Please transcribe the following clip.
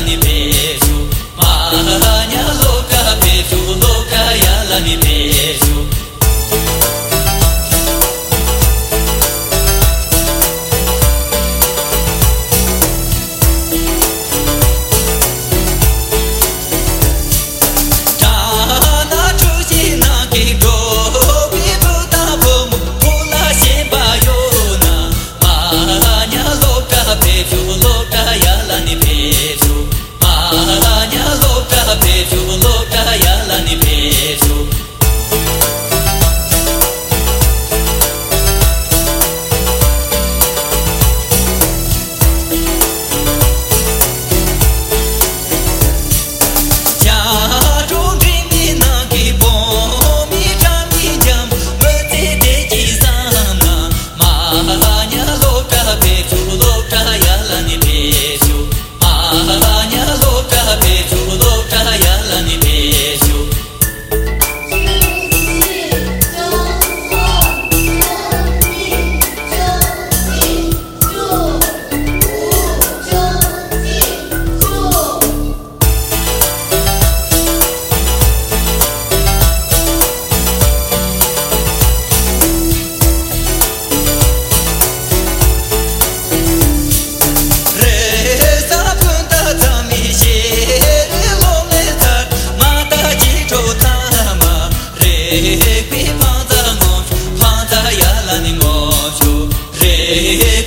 la ni peju mahanya loka peju loka ya la ni peju yeah.